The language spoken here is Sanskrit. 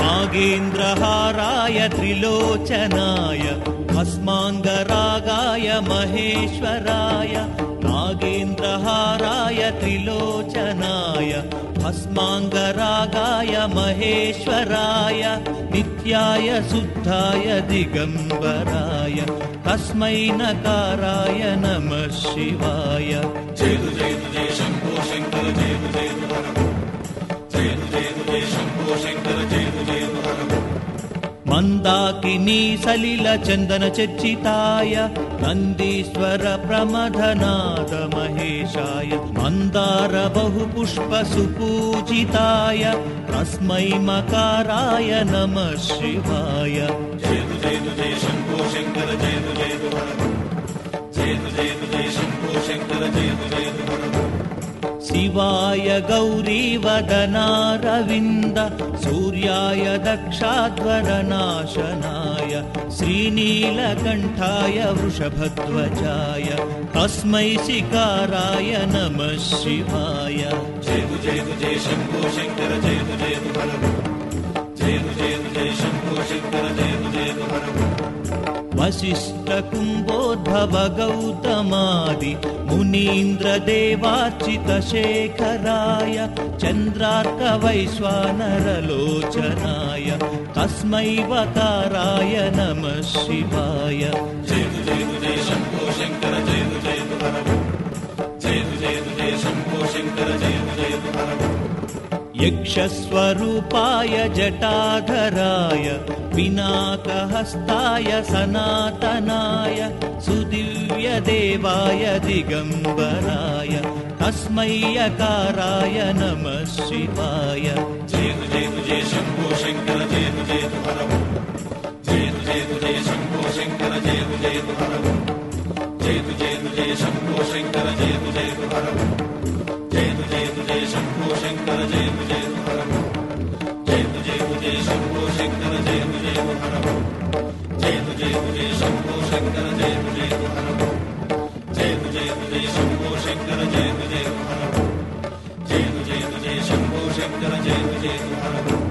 नागेन्द्रहाराय त्रिलोचनाय भस्माङ्गरागाय महेश्वराय नागेन्द्रहाराय त्रिलोचनाय भस्माङ्गरागाय महेश्वराय नित्याय शुद्धाय दिगम्बराय तस्मै नकाराय नमः शिवाय। जय जय जय शम्भोषि जय जय जय जय शम्भोषि मन्दाकिनी सलिलचन्दन चर्चिताय नन्दीश्वर प्रमथनाथ महेशाय मन्दार बहुपुष्पसुपूजिताय तस्मै मकाराय नमः शिवाय जय शम्भो शङ्कर जयनुभो शङ्कर जयनु शिवाय गौरीवदनारविन्द सूर्याय दक्षाद्वदनाशनाय श्रीनीलकण्ठाय वृषभध्वजाय तस्मै शिकाराय नमः शिवाय। जय जय जय शम्भो शङ्कर जय जय यु जयुजय शंभो शङ्कर जय वसिष्ठकुम्भोद्धव गौतमादि मुनीन्द्रदेवार्चितशेखराय चन्द्रार्क वैश्वानरलोचनाय तस्मै वकाराय नमः शिवायुङ्कर जय जय जय शम्भो जय यक्षस्वरूपाय जटाधराय पिनाकहस्ताय सनातनाय सुदिव्यदेवाय दिगम्बराय तस्मै अकाराय नमः शिवाय जेतु जेतु जय शम्भो शङ्कर जेतु जेतु हरवो जेतु जेतु जय शम्भो शङ्कर जेतु जेतु हरवो जेतु जेतु जय शम्भो शङ्कर जेतु जेतु जयतु Jai Jai Jai Jai Jai Jai